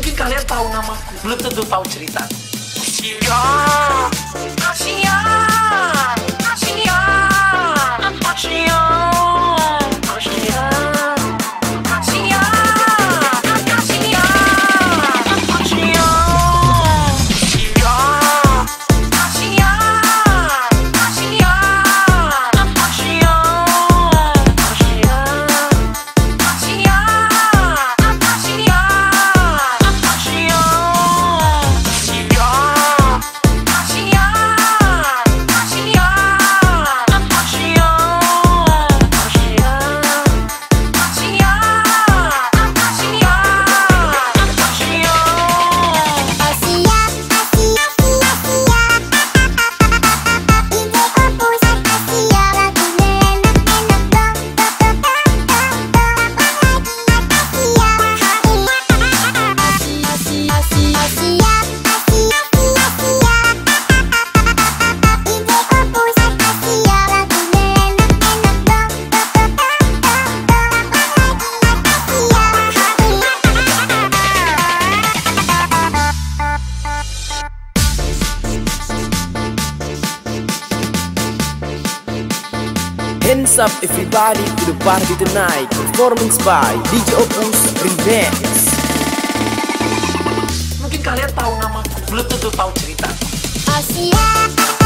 Mungkin kalian tahu namaku, belum tentu tahu cerita. Kasihan, kasihan, kasihan, kasihan. everybody to the party tonight. Performance by DJ Opus Remix. Mungkin kalian tahu nama, belum tentu tahu cerita. Asia.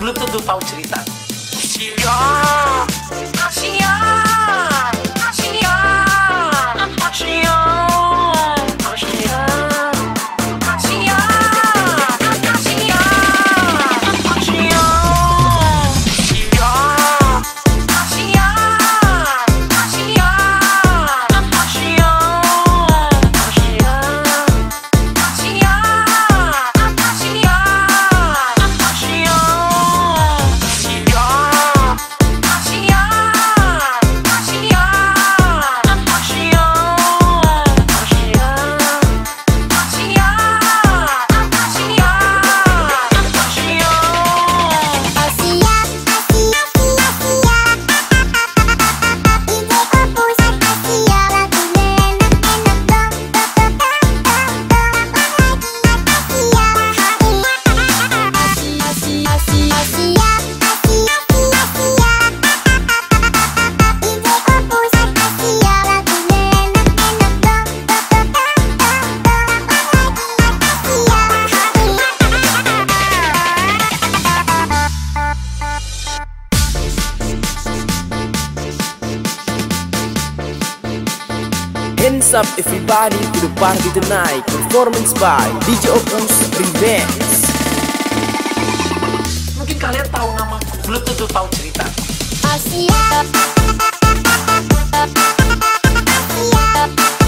belum tentu tahu cerita. Siap, siap. Party The Night Performance by DJ Opus Remix Mungkin kalian tahu nama belum tentu tahu cerita. Asia. Asia.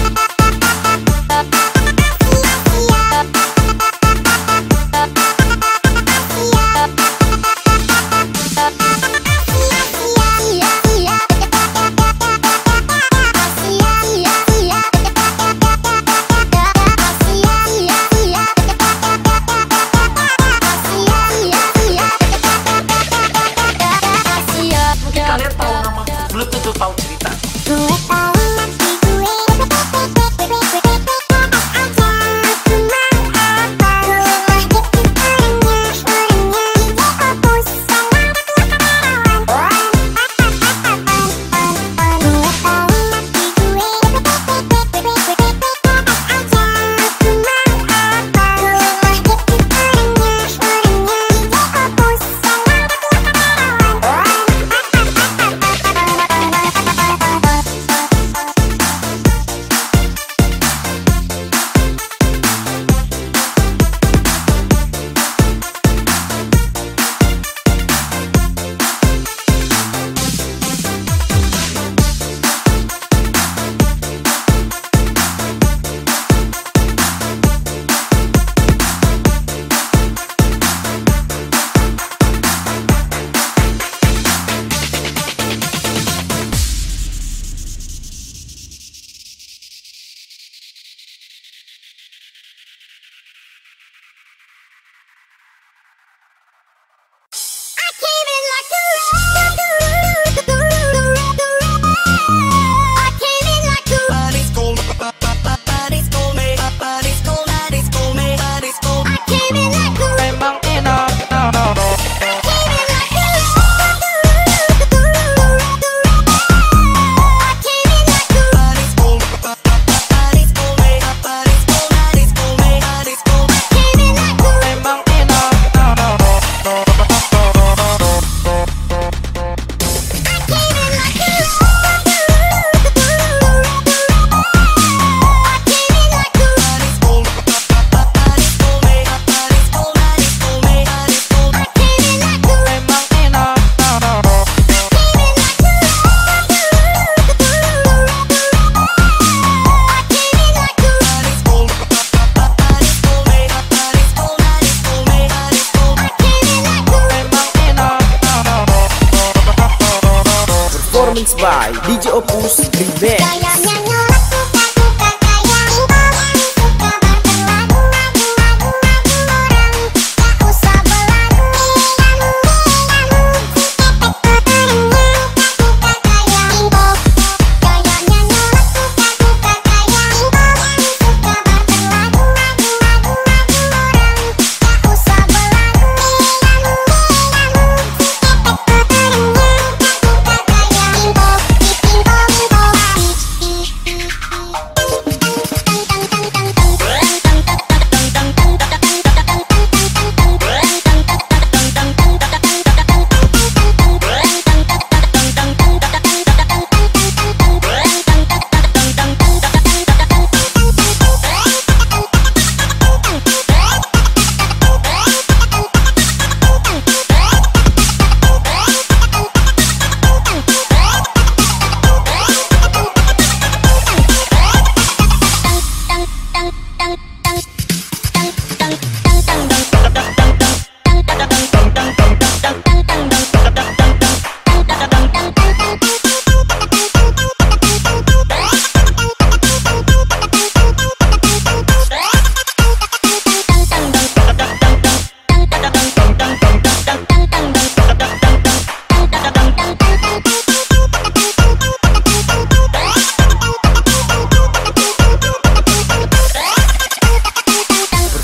DJ Opus Privé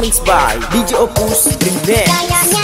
performance by DJ Opus dance.